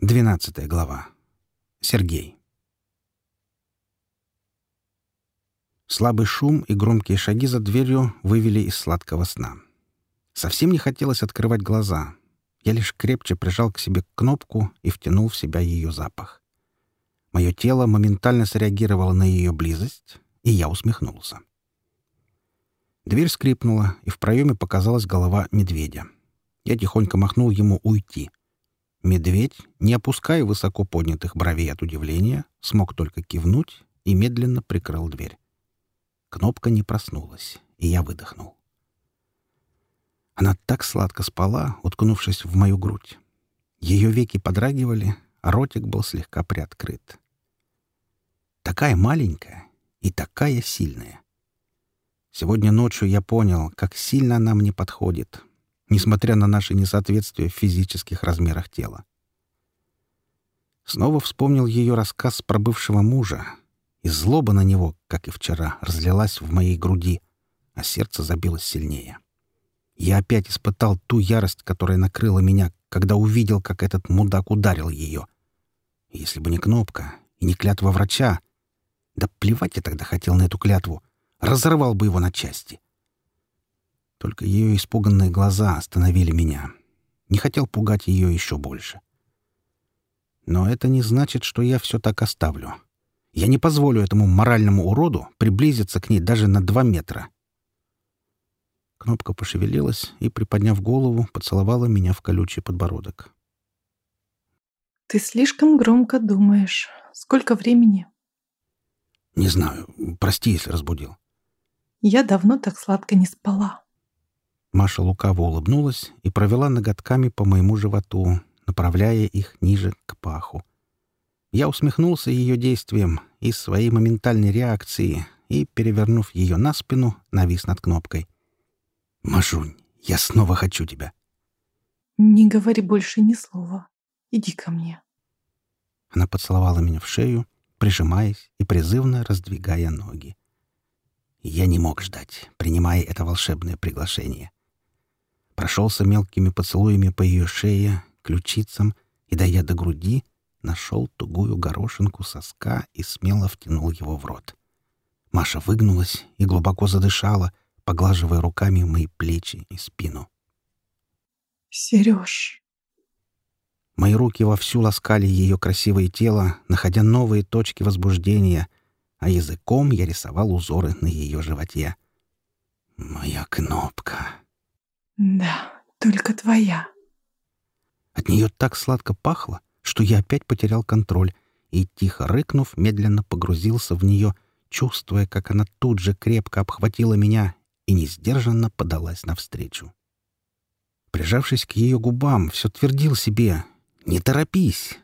Двенадцатая глава. Сергей. Слабый шум и громкие шаги за дверью вывели из сладкого сна. Совсем не хотелось открывать глаза. Я лишь крепче прижал к себе кнопку и втянул в себя ее запах. Мое тело моментально среагировало на ее близость, и я усмехнулся. Дверь скрипнула, и в проеме показалась голова медведя. Я тихонько махнул ему уйти. Медведь, не опуская высоко поднятых бровей от удивления, смог только кивнуть и медленно прикрыл дверь. Кнопка не проснулась, и я выдохнул. Она так сладко спала, уткнувшись в мою грудь. Ее веки подрагивали, а ротик был слегка приоткрыт. Такая маленькая и такая сильная. Сегодня ночью я понял, как сильно она мне подходит, несмотря на наше несоответствие в физических размерах тела. Снова вспомнил ее рассказ про бывшего мужа, и злоба на него, как и вчера, разлилась в моей груди, а сердце забилось сильнее. Я опять испытал ту ярость, которая накрыла меня, когда увидел, как этот мудак ударил ее. Если бы не кнопка и не клятва врача, да плевать я тогда хотел на эту клятву, разорвал бы его на части. Только ее испуганные глаза остановили меня. Не хотел пугать ее еще больше. Но это не значит, что я все так оставлю. Я не позволю этому моральному уроду приблизиться к ней даже на два метра. Кнопка пошевелилась и, приподняв голову, поцеловала меня в колючий подбородок. «Ты слишком громко думаешь. Сколько времени?» «Не знаю. Прости, если разбудил». «Я давно так сладко не спала». Маша лукаво улыбнулась и провела ноготками по моему животу, направляя их ниже к паху. Я усмехнулся ее действием и своей моментальной реакцией и, перевернув ее на спину, навис над кнопкой. «Машунь, я снова хочу тебя!» «Не говори больше ни слова. Иди ко мне». Она поцеловала меня в шею, прижимаясь и призывно раздвигая ноги. Я не мог ждать, принимая это волшебное приглашение. Прошелся мелкими поцелуями по ее шее, ключицам и, дойдя до груди, нашел тугую горошинку соска и смело втянул его в рот. Маша выгнулась и глубоко задышала, поглаживая руками мои плечи и спину. «Сереж!» Мои руки вовсю ласкали ее красивое тело, находя новые точки возбуждения, а языком я рисовал узоры на ее животе. «Моя кнопка!» «Да, только твоя!» От нее так сладко пахло, что я опять потерял контроль и, тихо рыкнув, медленно погрузился в нее, чувствуя, как она тут же крепко обхватила меня и несдержанно подалась навстречу. Прижавшись к ее губам, все твердил себе «Не торопись!»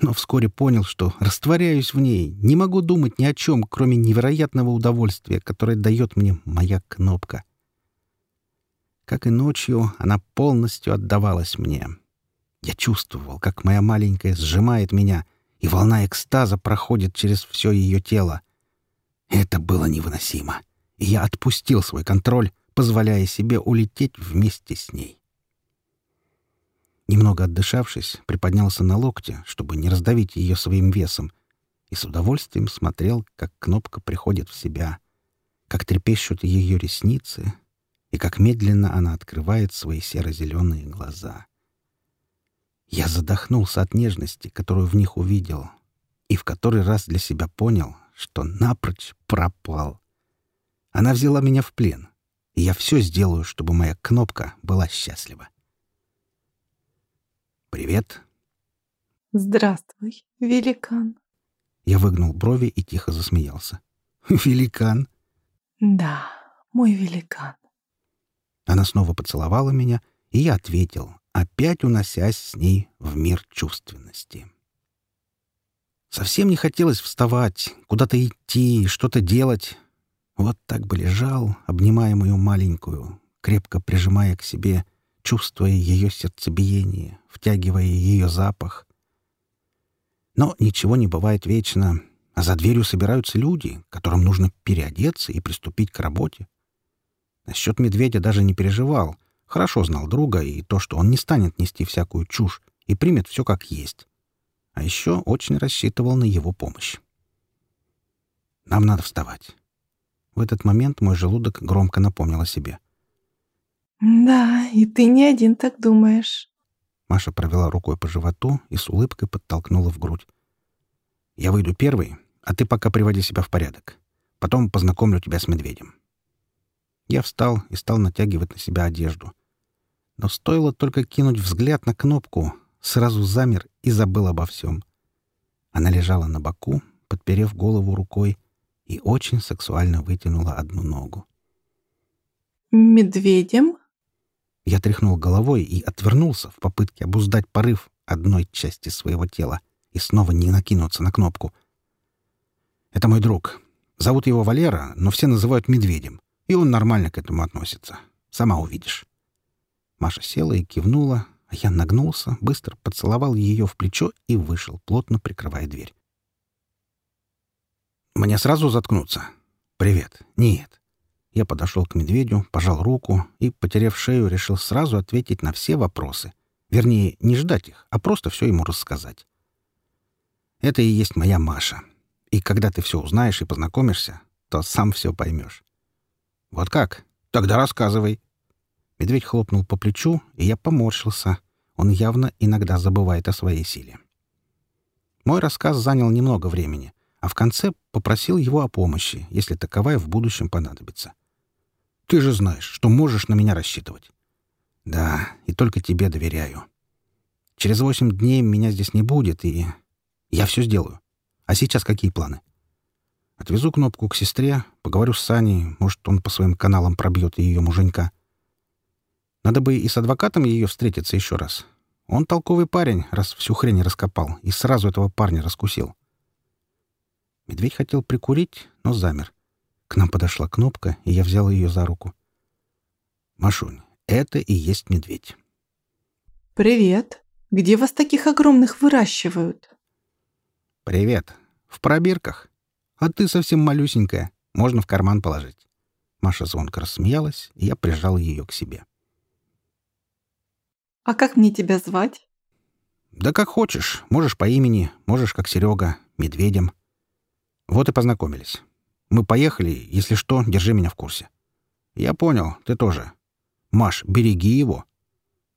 Но вскоре понял, что растворяюсь в ней, не могу думать ни о чем, кроме невероятного удовольствия, которое дает мне моя кнопка. Как и ночью, она полностью отдавалась мне — я чувствовал, как моя маленькая сжимает меня, и волна экстаза проходит через все ее тело. Это было невыносимо, и я отпустил свой контроль, позволяя себе улететь вместе с ней. Немного отдышавшись, приподнялся на локте, чтобы не раздавить ее своим весом, и с удовольствием смотрел, как кнопка приходит в себя, как трепещут ее ресницы и как медленно она открывает свои серо-зеленые глаза. Я задохнулся от нежности, которую в них увидел, и в который раз для себя понял, что напрочь пропал. Она взяла меня в плен, и я все сделаю, чтобы моя кнопка была счастлива. «Привет». «Здравствуй, великан». Я выгнул брови и тихо засмеялся. «Великан?» «Да, мой великан». Она снова поцеловала меня, и я ответил, опять уносясь с ней в мир чувственности. Совсем не хотелось вставать, куда-то идти, что-то делать. Вот так бы лежал, обнимая мою маленькую, крепко прижимая к себе, чувствуя ее сердцебиение, втягивая ее запах. Но ничего не бывает вечно, а за дверью собираются люди, которым нужно переодеться и приступить к работе. Насчет медведя даже не переживал — Хорошо знал друга и то, что он не станет нести всякую чушь и примет все как есть. А еще очень рассчитывал на его помощь. «Нам надо вставать». В этот момент мой желудок громко напомнил о себе. «Да, и ты не один так думаешь». Маша провела рукой по животу и с улыбкой подтолкнула в грудь. «Я выйду первый, а ты пока приводи себя в порядок. Потом познакомлю тебя с медведем». Я встал и стал натягивать на себя одежду. Но стоило только кинуть взгляд на кнопку, сразу замер и забыл обо всем. Она лежала на боку, подперев голову рукой, и очень сексуально вытянула одну ногу. «Медведем?» Я тряхнул головой и отвернулся в попытке обуздать порыв одной части своего тела и снова не накинуться на кнопку. «Это мой друг. Зовут его Валера, но все называют Медведем, и он нормально к этому относится. Сама увидишь». Маша села и кивнула, а я нагнулся, быстро поцеловал ее в плечо и вышел, плотно прикрывая дверь. «Мне сразу заткнуться?» «Привет. Нет». Я подошел к медведю, пожал руку и, потеряв шею, решил сразу ответить на все вопросы. Вернее, не ждать их, а просто все ему рассказать. Это и есть моя Маша. И когда ты все узнаешь и познакомишься, то сам все поймешь. Вот как? Тогда рассказывай. Медведь хлопнул по плечу, и я поморщился. Он явно иногда забывает о своей силе. Мой рассказ занял немного времени, а в конце попросил его о помощи, если таковая в будущем понадобится. «Ты же знаешь, что можешь на меня рассчитывать». «Да, и только тебе доверяю. Через восемь дней меня здесь не будет, и я все сделаю. А сейчас какие планы?» Отвезу кнопку к сестре, поговорю с Саней, может, он по своим каналам пробьет ее муженька. Надо бы и с адвокатом ее встретиться еще раз. Он толковый парень, раз всю хрень раскопал, и сразу этого парня раскусил. Медведь хотел прикурить, но замер. К нам подошла кнопка, и я взял ее за руку. «Машунь, это и есть медведь». «Привет. Где вас таких огромных выращивают?» «Привет. В пробирках. А ты совсем малюсенькая. Можно в карман положить». Маша звонко рассмеялась, и я прижал ее к себе. А как мне тебя звать? Да как хочешь. Можешь по имени, можешь как Серега, Медведем. Вот и познакомились. Мы поехали, если что, держи меня в курсе. Я понял, ты тоже. Маш, береги его.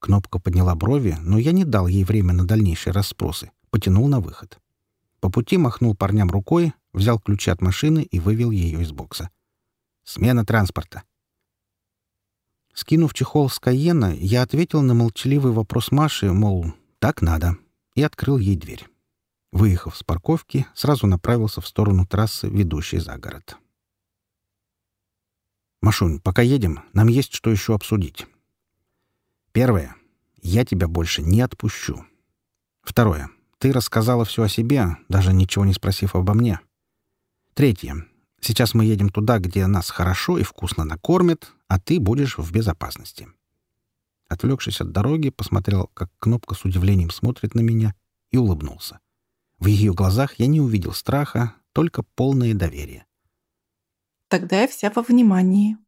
Кнопка подняла брови, но я не дал ей время на дальнейшие расспросы. Потянул на выход. По пути махнул парням рукой, взял ключи от машины и вывел ее из бокса. Смена транспорта. Скинув чехол с Каена, я ответил на молчаливый вопрос Маши, мол, так надо, и открыл ей дверь. Выехав с парковки, сразу направился в сторону трассы, ведущей за город. «Машунь, пока едем, нам есть что еще обсудить. Первое. Я тебя больше не отпущу. Второе. Ты рассказала все о себе, даже ничего не спросив обо мне. Третье. Сейчас мы едем туда, где нас хорошо и вкусно накормят, а ты будешь в безопасности. Отвлекшись от дороги, посмотрел, как Кнопка с удивлением смотрит на меня, и улыбнулся. В ее глазах я не увидел страха, только полное доверие. «Тогда я вся во внимании».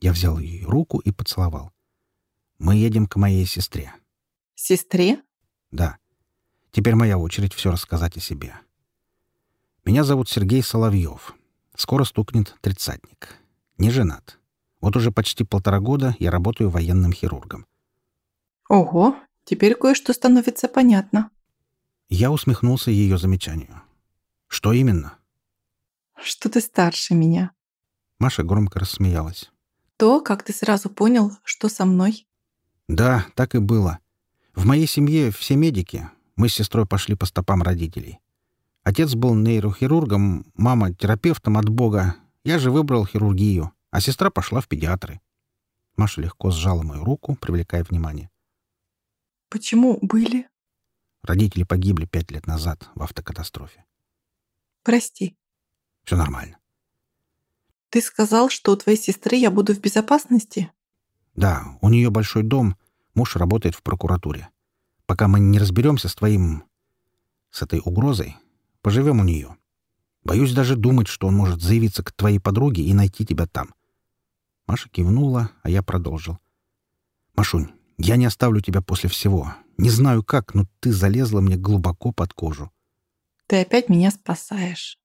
Я взял ее руку и поцеловал. «Мы едем к моей сестре». «Сестре?» «Да. Теперь моя очередь все рассказать о себе. Меня зовут Сергей Соловьев. Скоро стукнет тридцатник. Не женат. Вот уже почти полтора года я работаю военным хирургом. Ого, теперь кое-что становится понятно. Я усмехнулся ее замечанию. Что именно? Что ты старше меня. Маша громко рассмеялась. То, как ты сразу понял, что со мной? Да, так и было. В моей семье все медики. Мы с сестрой пошли по стопам родителей. Отец был нейрохирургом, мама — терапевтом от Бога. Я же выбрал хирургию, а сестра пошла в педиатры. Маша легко сжала мою руку, привлекая внимание. «Почему были?» Родители погибли пять лет назад в автокатастрофе. «Прости». «Все нормально». «Ты сказал, что у твоей сестры я буду в безопасности?» «Да, у нее большой дом, муж работает в прокуратуре. Пока мы не разберемся с твоим... с этой угрозой, Поживем у нее. Боюсь даже думать, что он может заявиться к твоей подруге и найти тебя там. Маша кивнула, а я продолжил. Машунь, Я не оставлю тебя после всего. Не знаю как, но ты залезла мне глубоко под кожу. Ты опять меня спасаешь.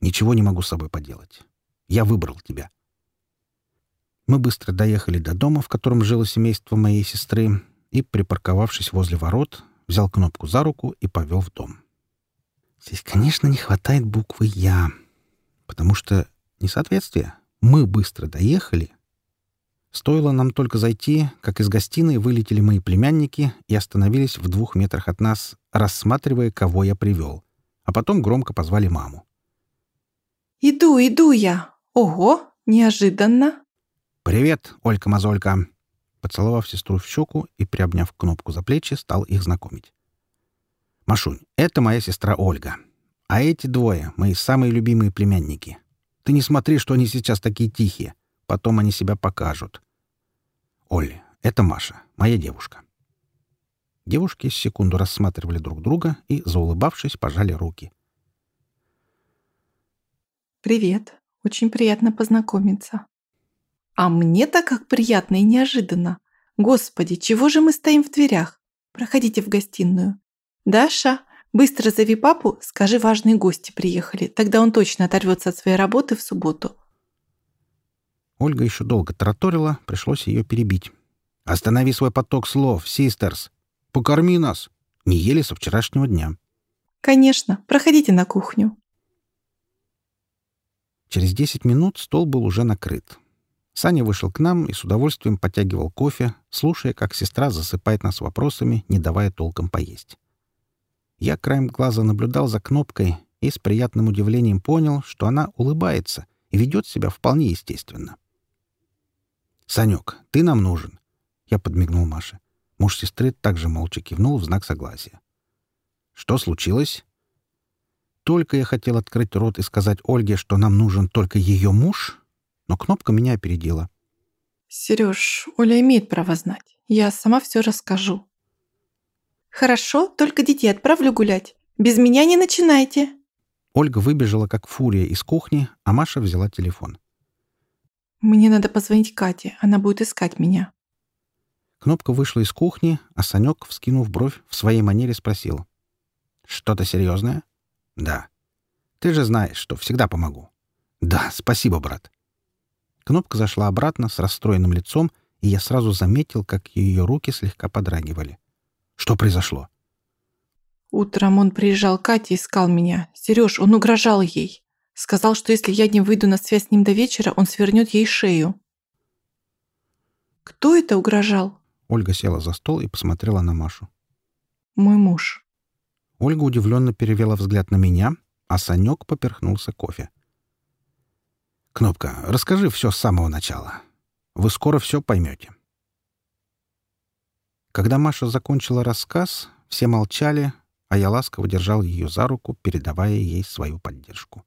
Ничего не могу с собой поделать. Я выбрал тебя. Мы быстро доехали до дома, в котором жило семейство моей сестры, и, припарковавшись возле ворот, взял кнопку за руку и повел в дом. Здесь, конечно, не хватает буквы «Я», потому что несоответствие. Мы быстро доехали. Стоило нам только зайти, как из гостиной вылетели мои племянники и остановились в двух метрах от нас, рассматривая, кого я привел. А потом громко позвали маму. «Иду, иду я! Ого, неожиданно!» «Привет, Олька-мозолька!» Поцеловав сестру в щеку и приобняв кнопку за плечи, стал их знакомить. «Машунь, это моя сестра Ольга. А эти двое — мои самые любимые племянники. Ты не смотри, что они сейчас такие тихие. Потом они себя покажут. Оль, это Маша, моя девушка». Девушки секунду рассматривали друг друга и, заулыбавшись, пожали руки. «Привет. Очень приятно познакомиться», а мне-то как приятно и неожиданно. Господи, чего же мы стоим в дверях? Проходите в гостиную. Даша, быстро зови папу, скажи, важные гости приехали. Тогда он точно оторвется от своей работы в субботу. Ольга еще долго тараторила, пришлось ее перебить. «Останови свой поток слов, систерс! Покорми нас! Не ели со вчерашнего дня!» «Конечно, проходите на кухню». Через десять минут стол был уже накрыт. Саня вышел к нам и с удовольствием подтягивал кофе, слушая, как сестра засыпает нас вопросами, не давая толком поесть. Я краем глаза наблюдал за кнопкой и с приятным удивлением понял, что она улыбается и ведет себя вполне естественно. «Санек, ты нам нужен!» Я подмигнул Маше. Муж сестры также молча кивнул в знак согласия. «Что случилось?» Только я хотел открыть рот и сказать Ольге, что нам нужен только ее муж, но кнопка меня опередила. «Сереж, Оля имеет право знать. Я сама все расскажу». «Хорошо, только детей отправлю гулять. Без меня не начинайте». Ольга выбежала как фурия из кухни, а Маша взяла телефон. «Мне надо позвонить Кате. Она будет искать меня». Кнопка вышла из кухни, а Санек, вскинув бровь, в своей манере спросил. «Что-то серьезное?» «Да». «Ты же знаешь, что всегда помогу». «Да, спасибо, брат». Кнопка зашла обратно с расстроенным лицом, и я сразу заметил, как ее руки слегка подрагивали. Что произошло? Утром он приезжал к Кате и искал меня. Сереж, он угрожал ей. Сказал, что если я не выйду на связь с ним до вечера, он свернет ей шею. Кто это угрожал? Ольга села за стол и посмотрела на Машу. Мой муж. Ольга удивленно перевела взгляд на меня, а Санек поперхнулся кофе. Кнопка, расскажи все с самого начала. Вы скоро все поймете. Когда Маша закончила рассказ, все молчали, а я ласково держал ее за руку, передавая ей свою поддержку.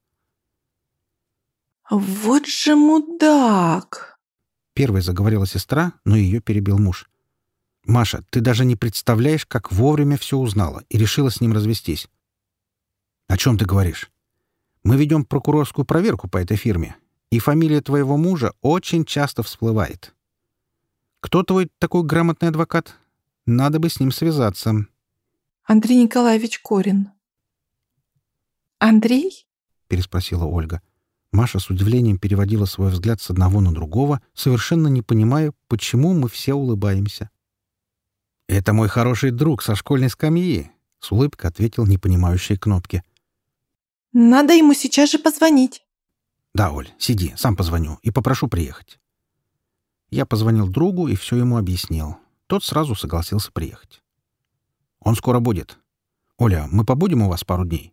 «Вот же мудак!» Первой заговорила сестра, но ее перебил муж. «Маша, ты даже не представляешь, как вовремя все узнала и решила с ним развестись». «О чем ты говоришь? Мы ведем прокурорскую проверку по этой фирме, и фамилия твоего мужа очень часто всплывает. Кто твой такой грамотный адвокат? Надо бы с ним связаться. Андрей Николаевич Корин. Андрей? переспросила Ольга. Маша с удивлением переводила свой взгляд с одного на другого, совершенно не понимая, почему мы все улыбаемся. «Это мой хороший друг со школьной скамьи», — с улыбкой ответил непонимающей кнопки. «Надо ему сейчас же позвонить». «Да, Оль, сиди, сам позвоню и попрошу приехать». Я позвонил другу и все ему объяснил. Тот сразу согласился приехать. «Он скоро будет. Оля, мы побудем у вас пару дней?»